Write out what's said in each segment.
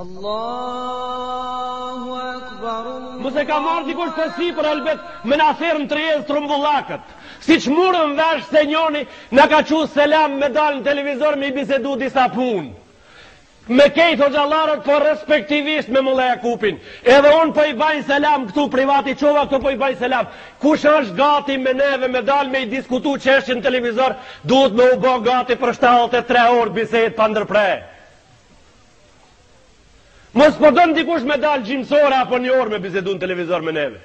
Allahu Akbar Mos e ka marrë dikush tesi për albet Me na thirr në tryezë të rrumbullakët Siç murëm vesh se njoni Na ka çu selam me dalë në televizor Me i bisedu disa pun Me kejt hoxhallarët Po respektivisht me mulla Jakupin Edhe unë po i baj selam këtu privat i Çova këtu po i baj selam Kush është gati me neve me dalë me i diskutu çështjet në televizor, duhet me u bë gati për shtatëdhjetë e tre orë bisedë pa ndërpre. Mos po don dikush me dalë gjysmë ore apo një orë me bisedu në televizor me neve.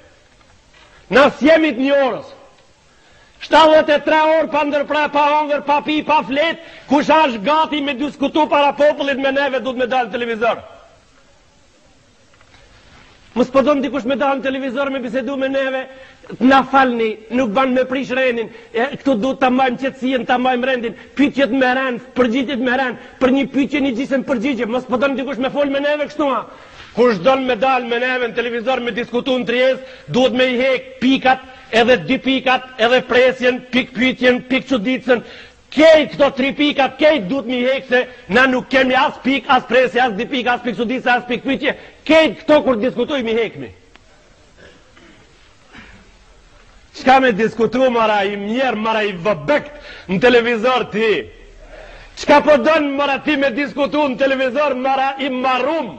Na s'jemi të një orës. 73 orë pa ndërpre, pa hongër, pa pi, pa flet, kush është gati me diskutu para popullit me neve duhet me dalë në televizor. Mos po don dikush me dalë në televizor me bisedu me neve, na falni, nuk ban me prish rendin, e, këtu duhet të majmë qetësinë, të majmë rendin, pyetjet me rend, përgjigjet me rend, për një pyetje një gjysmë përgjigje, mos po don dikush me folë me neve kështu ma. Kush don me dalë me neve në televizor me diskutu në tryezë, duhet me i hek pikat, edhe dy pikat, edhe presjen, pikëpyetjen, pikëçuditësen, Kejt këto tri pikat kejt duhet m'i hek se na nuk kemi as pikë as presje as dy pikë as pikëçuditse as pikëpytje kejt këto kur diskutoj m'i hek m'i Çka me diskutu mara i mjerë, mara i vobekt në televizor ti? Çka po don mara ti me diskutu në televizor mara i marum?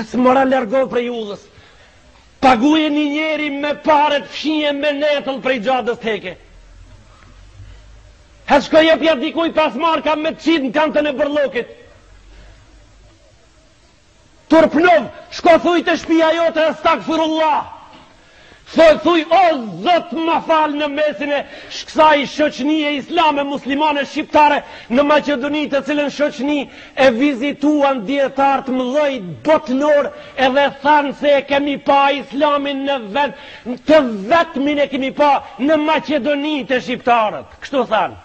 Ec mora largo prej udhës. Paguje një njeri me pare t'fshije me metëll prej xhadës t'heke. Ec shko jepja dikuj pesë marka me të qitë në kantën e bërlokit. Turpnohu, shko thuj te shpia jote estagfirullah. Thuj thuj o zot ma fal në mesin e shksaj shoqnie islame muslimane shqiptare në Maqedoni të cilën shoqni e vizituan dijetarë të mëdhej botnorë edhe thanë se e kemi pa islamin në vend të vetmin e kemi pa në Maqedoni te shqiptarët kështu thanë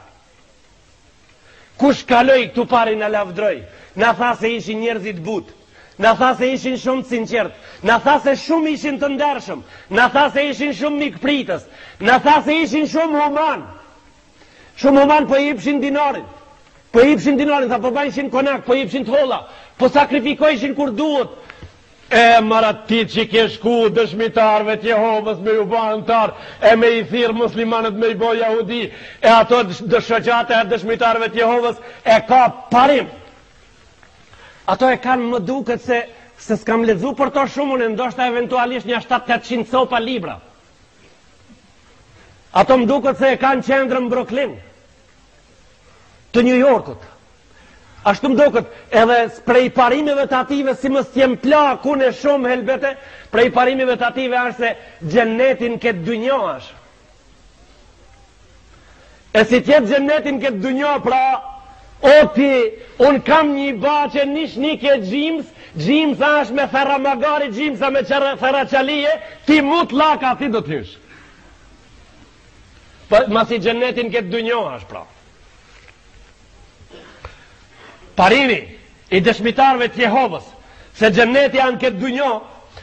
Kush kaloi këtu pari na lavdroi, na tha se ishin njerëz të butë, na tha se ishin shumë të sinqertë, na tha se shumë ishin të ndershëm, na tha se ishin shumë mikpritës, na tha se ishin shumë human. Shumë human po jepshin dinarin. Po e jepshin dinarin, tha po bëjshin konak, po jepshin të holla, po sakrifikojshin kur duhet. E mara ti që ke shku dëshmitarëve të Jehovës me ju bë anëtar e me i thirr muslimanët me i bë jehudi, e ato de shoqata e dëshmitarëve të Jehovës e ka parim. Ato e kanë më duket se se s'kam lexuar për to shumë unë, ndoshta eventualisht nja 7-800 copa libra. Ato më duket se e kanë qendrën në Brooklyn. të New Yorkut. Ashtu më duket, edhe prej parimeve të atyve, si mos t'jem pla, ku në shumë helbete, prej parimeve të atyve asht se xheneti n'kët dynjo asht. E si t'jetë xheneti n'kët dynjo, pra, o ti, unë kam një baçe, njeni ke gjims, gjimsa asht me therra magari, gjimsa me therra çalije, ti mutllak, a ti do t'hysh. Po masi xheneti n'kët dynjo asht pra. Parimi i dëshmitarëve të Jehovës se xheneti asht n'kët dynjo,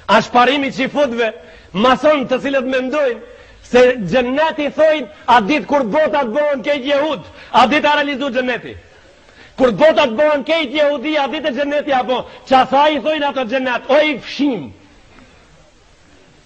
është parimi çifutve mason të cilët mendojnë se xheneti thojnë at ditë kur bota të bohen kejt jehud, at ditë a realizu xheneti. Kur bota të bohen kejt jehudi, at ditë xheneti apo ça i thojnë ato xhenet, o i fshim.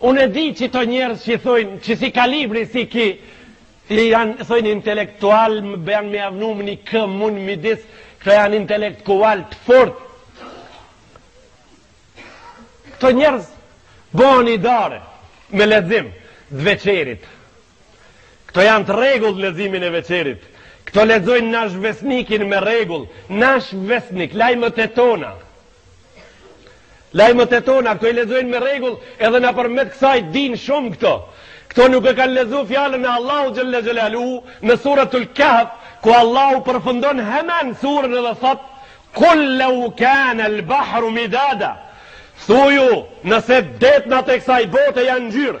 Unë e di qi kto njerëz që thojnë që si kalibri si ki i janë thojnë intelektual më bëjanë me avnu më një kë mund midis këta janë intelektual të fort këto njerëz bënë idare me lexim të Veçerit këto janë të rregullt leximin e Veçerit këto lexojnë Nash Vesnikin me rregull Nash Vesnik lajmet e tona Lajmet e tona, këto i lexojnë me rregull, edhe nëpërmjet kësaj dinë shumë këto. Këto nuk e kanë lexu fjalën e Allahut xhelle xhelaluhu në suratul Kahf, ku Allahu përfundon hemen surën edhe thot: "Kul law kana al-bahru midada" Thuju, nëse detnat e kësaj bote janë ngjyrë,